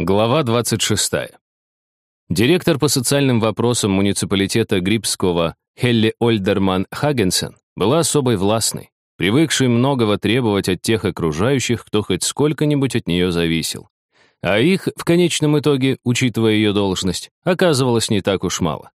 Глава 26. Директор по социальным вопросам муниципалитета Грибского Хелли Ольдерман Хагенсен была особой властной, привыкшей многого требовать от тех окружающих, кто хоть сколько-нибудь от нее зависел. А их, в конечном итоге, учитывая ее должность, оказывалось не так уж мало.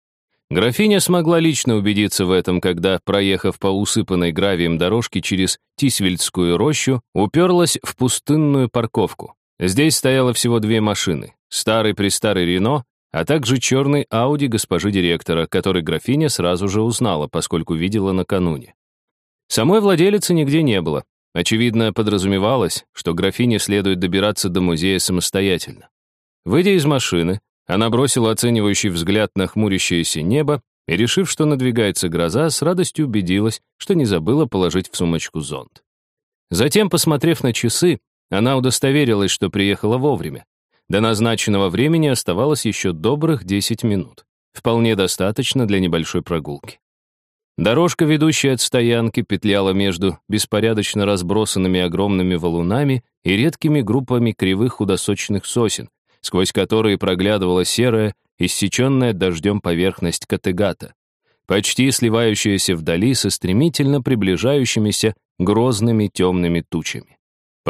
Графиня смогла лично убедиться в этом, когда, проехав по усыпанной гравием дорожке через Тисвельдскую рощу, уперлась в пустынную парковку. Здесь стояло всего две машины — старый-престарый Рено, а также черный Ауди госпожи директора, который графиня сразу же узнала, поскольку видела накануне. Самой владелицы нигде не было. Очевидно, подразумевалось, что графине следует добираться до музея самостоятельно. Выйдя из машины, она бросила оценивающий взгляд на хмурящееся небо и, решив, что надвигается гроза, с радостью убедилась, что не забыла положить в сумочку зонт. Затем, посмотрев на часы, она удостоверилась, что приехала вовремя. До назначенного времени оставалось еще добрых 10 минут. Вполне достаточно для небольшой прогулки. Дорожка, ведущая от стоянки, петляла между беспорядочно разбросанными огромными валунами и редкими группами кривых худосочных сосен, сквозь которые проглядывала серая, иссеченная дождем поверхность Категата, почти сливающаяся вдали со стремительно приближающимися грозными темными тучами.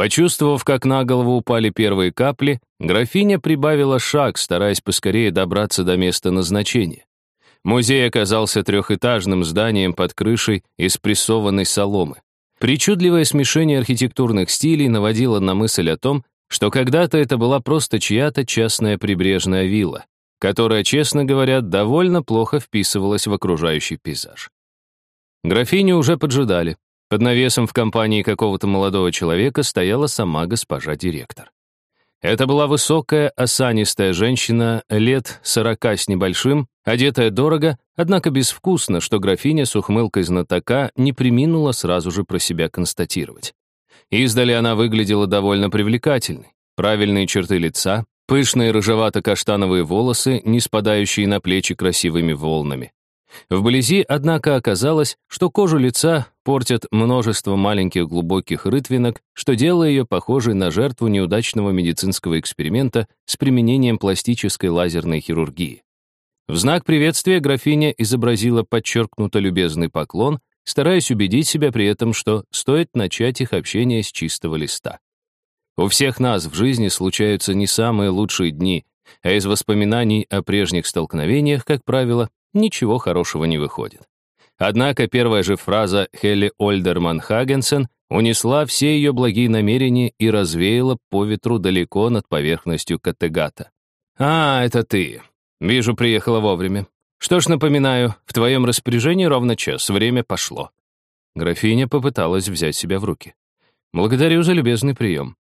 Почувствовав, как на голову упали первые капли, графиня прибавила шаг, стараясь поскорее добраться до места назначения. Музей оказался трехэтажным зданием под крышей из прессованной соломы. Причудливое смешение архитектурных стилей наводило на мысль о том, что когда-то это была просто чья-то частная прибрежная вилла, которая, честно говоря, довольно плохо вписывалась в окружающий пейзаж. Графиню уже поджидали. Под навесом в компании какого-то молодого человека стояла сама госпожа директор. Это была высокая, осанистая женщина, лет сорока с небольшим, одетая дорого, однако безвкусно, что графиня с ухмылкой знатока не приминула сразу же про себя констатировать. Издали она выглядела довольно привлекательной. Правильные черты лица, пышные рыжевато-каштановые волосы, не спадающие на плечи красивыми волнами. Вблизи, однако, оказалось, что кожу лица портят множество маленьких глубоких рытвинок, что делало ее похожей на жертву неудачного медицинского эксперимента с применением пластической лазерной хирургии. В знак приветствия графиня изобразила подчеркнуто любезный поклон, стараясь убедить себя при этом, что стоит начать их общение с чистого листа. У всех нас в жизни случаются не самые лучшие дни, а из воспоминаний о прежних столкновениях, как правило, ничего хорошего не выходит. Однако первая же фраза Хелли Ольдерман Хагенсен унесла все ее благие намерения и развеяла по ветру далеко над поверхностью Каттегата. «А, это ты. Вижу, приехала вовремя. Что ж, напоминаю, в твоем распоряжении ровно час, время пошло». Графиня попыталась взять себя в руки. «Благодарю за любезный прием».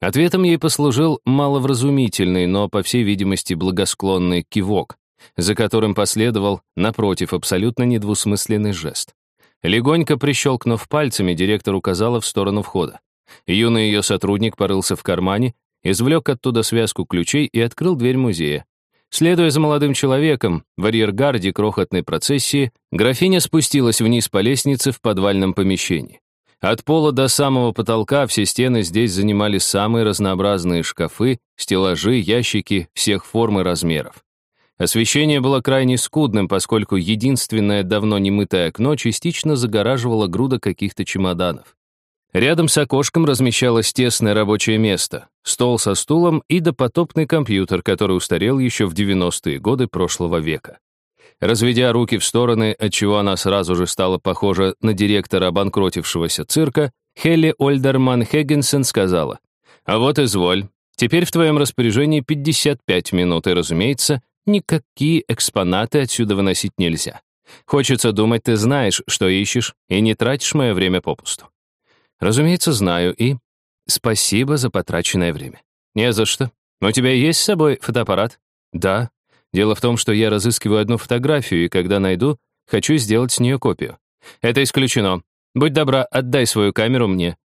Ответом ей послужил маловразумительный, но, по всей видимости, благосклонный кивок, за которым последовал, напротив, абсолютно недвусмысленный жест. Легонько прищелкнув пальцами, директор указала в сторону входа. Юный ее сотрудник порылся в кармане, извлек оттуда связку ключей и открыл дверь музея. Следуя за молодым человеком в арьергарде крохотной процессии, графиня спустилась вниз по лестнице в подвальном помещении. От пола до самого потолка все стены здесь занимали самые разнообразные шкафы, стеллажи, ящики всех форм и размеров. Освещение было крайне скудным, поскольку единственное давно немытое окно частично загораживало груда каких-то чемоданов. Рядом с окошком размещалось тесное рабочее место, стол со стулом и допотопный компьютер, который устарел еще в 90-е годы прошлого века. Разведя руки в стороны, отчего она сразу же стала похожа на директора обанкротившегося цирка, Хелли Ольдерман Хеггенсен сказала, «А вот изволь, теперь в твоем распоряжении 55 минут, и, разумеется, никакие экспонаты отсюда выносить нельзя. Хочется думать, ты знаешь, что ищешь, и не тратишь мое время попусту. Разумеется, знаю, и... Спасибо за потраченное время. Не за что. У тебя есть с собой фотоаппарат? Да. Дело в том, что я разыскиваю одну фотографию, и когда найду, хочу сделать с нее копию. Это исключено. Будь добра, отдай свою камеру мне.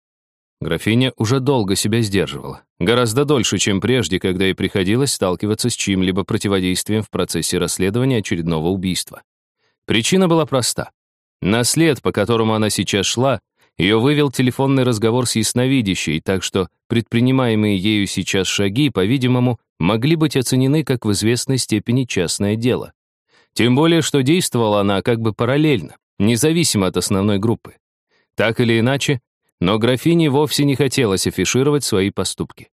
Графиня уже долго себя сдерживала. Гораздо дольше, чем прежде, когда ей приходилось сталкиваться с чьим-либо противодействием в процессе расследования очередного убийства. Причина была проста. На след, по которому она сейчас шла, Ее вывел телефонный разговор с ясновидящей, так что предпринимаемые ею сейчас шаги, по-видимому, могли быть оценены как в известной степени частное дело. Тем более, что действовала она как бы параллельно, независимо от основной группы. Так или иначе, но графине вовсе не хотелось афишировать свои поступки.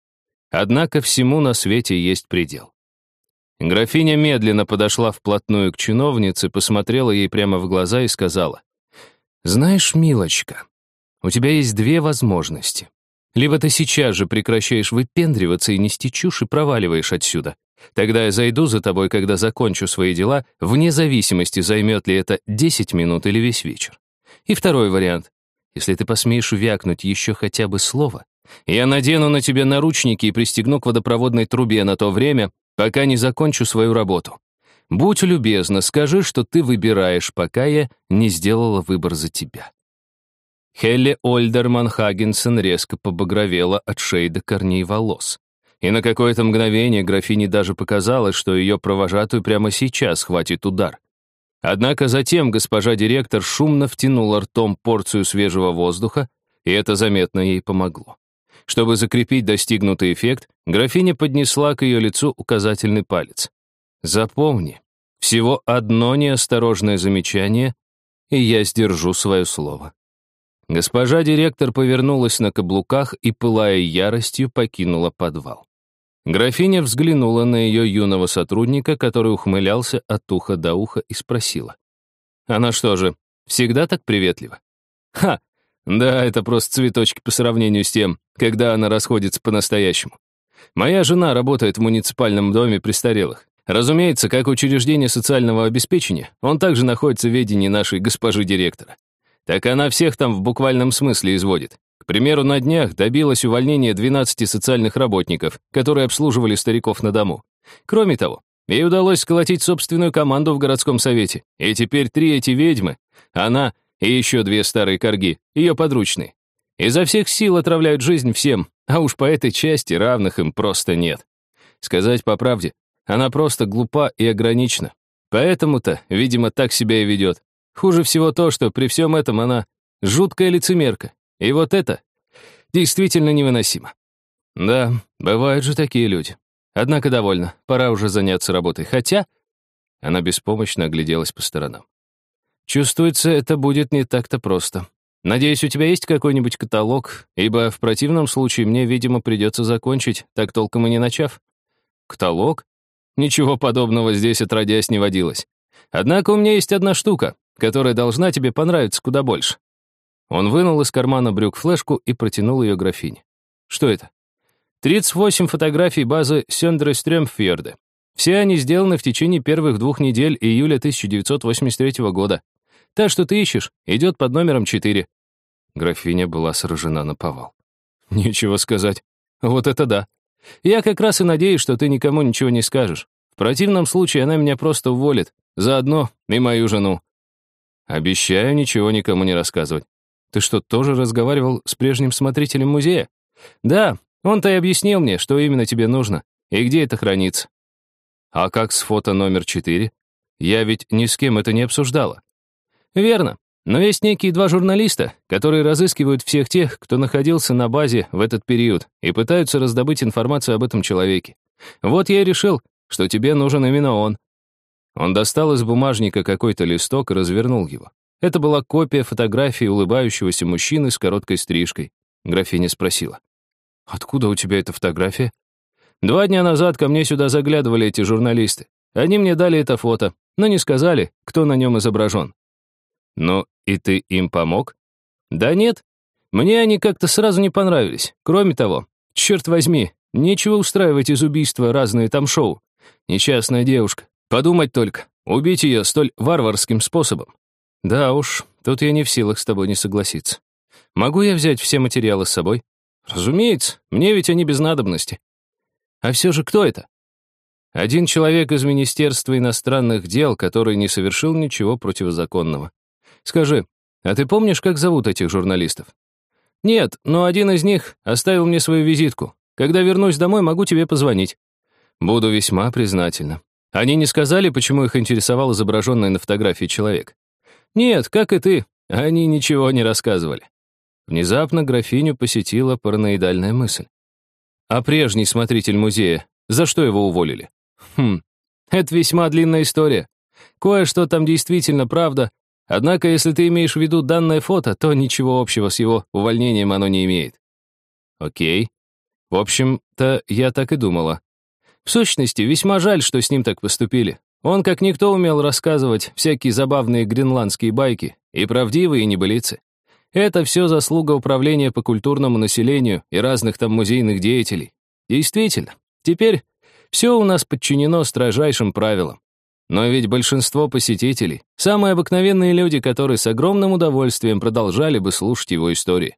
Однако всему на свете есть предел. Графиня медленно подошла вплотную к чиновнице, посмотрела ей прямо в глаза и сказала, «Знаешь, милочка, у тебя есть две возможности. Либо ты сейчас же прекращаешь выпендриваться и нести чушь и проваливаешь отсюда. Тогда я зайду за тобой, когда закончу свои дела, вне зависимости, займет ли это 10 минут или весь вечер. И второй вариант. Если ты посмеешь вякнуть еще хотя бы слово, я надену на тебя наручники и пристегну к водопроводной трубе на то время, пока не закончу свою работу. Будь любезна, скажи, что ты выбираешь, пока я не сделала выбор за тебя. Хелли Ольдерман Хагенсен резко побагровела от шеи до корней волос. И на какое-то мгновение графине даже показалось, что ее провожатую прямо сейчас хватит удар. Однако затем госпожа директор шумно втянула ртом порцию свежего воздуха, и это заметно ей помогло. Чтобы закрепить достигнутый эффект, графиня поднесла к ее лицу указательный палец. «Запомни, всего одно неосторожное замечание, и я сдержу свое слово». Госпожа директор повернулась на каблуках и, пылая яростью, покинула подвал. Графиня взглянула на ее юного сотрудника, который ухмылялся от уха до уха, и спросила. «Она что же, всегда так приветлива?» «Ха! Да, это просто цветочки по сравнению с тем, когда она расходится по-настоящему. Моя жена работает в муниципальном доме престарелых. Разумеется, как учреждение социального обеспечения, он также находится в ведении нашей госпожи директора так она всех там в буквальном смысле изводит. К примеру, на днях добилась увольнения 12 социальных работников, которые обслуживали стариков на дому. Кроме того, ей удалось сколотить собственную команду в городском совете, и теперь три эти ведьмы, она и еще две старые корги, ее подручные, изо всех сил отравляют жизнь всем, а уж по этой части равных им просто нет. Сказать по правде, она просто глупа и ограничена. Поэтому-то, видимо, так себя и ведет. Хуже всего то, что при всем этом она жуткая лицемерка. И вот это действительно невыносимо. Да, бывают же такие люди. Однако довольно, пора уже заняться работой. Хотя... Она беспомощно огляделась по сторонам. Чувствуется, это будет не так-то просто. Надеюсь, у тебя есть какой-нибудь каталог, ибо в противном случае мне, видимо, придется закончить, так толком и не начав. Каталог? Ничего подобного здесь отродясь не водилось. Однако у меня есть одна штука, которая должна тебе понравиться куда больше». Он вынул из кармана брюк флешку и протянул ее графине. «Что это?» «38 фотографий базы Сёндре Стрёмфьорде. Все они сделаны в течение первых двух недель июля 1983 года. Та, что ты ищешь, идет под номером 4». Графиня была сражена на повал. «Нечего сказать. Вот это да. Я как раз и надеюсь, что ты никому ничего не скажешь. В противном случае она меня просто уволит. Заодно и мою жену. Обещаю ничего никому не рассказывать. Ты что, тоже разговаривал с прежним смотрителем музея? Да, он-то и объяснил мне, что именно тебе нужно и где это хранится. А как с фото номер четыре? Я ведь ни с кем это не обсуждала. Верно. Но есть некие два журналиста, которые разыскивают всех тех, кто находился на базе в этот период и пытаются раздобыть информацию об этом человеке. Вот я и решил, что тебе нужен именно он. Он достал из бумажника какой-то листок и развернул его. Это была копия фотографии улыбающегося мужчины с короткой стрижкой. Графиня спросила. «Откуда у тебя эта фотография?» «Два дня назад ко мне сюда заглядывали эти журналисты. Они мне дали это фото, но не сказали, кто на нем изображен». «Ну, и ты им помог?» «Да нет. Мне они как-то сразу не понравились. Кроме того, черт возьми, нечего устраивать из убийства разные там шоу. Несчастная девушка. Подумать только, убить ее столь варварским способом. Да уж, тут я не в силах с тобой не согласиться. Могу я взять все материалы с собой? Разумеется, мне ведь они без надобности. А все же кто это? Один человек из Министерства иностранных дел, который не совершил ничего противозаконного. Скажи, а ты помнишь, как зовут этих журналистов? Нет, но один из них оставил мне свою визитку. Когда вернусь домой, могу тебе позвонить. Буду весьма признательна. Они не сказали, почему их интересовал изображенный на фотографии человек? Нет, как и ты, они ничего не рассказывали. Внезапно графиню посетила параноидальная мысль. А прежний смотритель музея, за что его уволили? Хм, это весьма длинная история. Кое-что там действительно правда, однако если ты имеешь в виду данное фото, то ничего общего с его увольнением оно не имеет. Окей. В общем-то, я так и думала. В сущности, весьма жаль, что с ним так поступили. Он, как никто, умел рассказывать всякие забавные гренландские байки, и правдивые, и небылицы. Это все заслуга управления по культурному населению и разных там музейных деятелей. Действительно, теперь все у нас подчинено строжайшим правилам. Но ведь большинство посетителей — самые обыкновенные люди, которые с огромным удовольствием продолжали бы слушать его истории.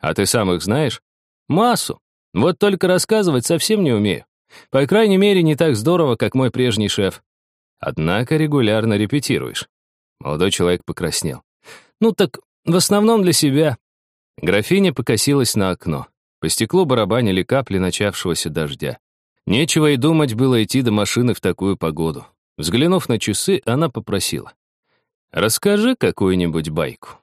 А ты сам их знаешь? Массу. Вот только рассказывать совсем не умею. По крайней мере, не так здорово, как мой прежний шеф. Однако регулярно репетируешь. Молодой человек покраснел. Ну так в основном для себя. Графиня покосилась на окно. По стеклу барабанили капли начавшегося дождя. Нечего и думать было идти до машины в такую погоду. Взглянув на часы, она попросила. «Расскажи какую-нибудь байку».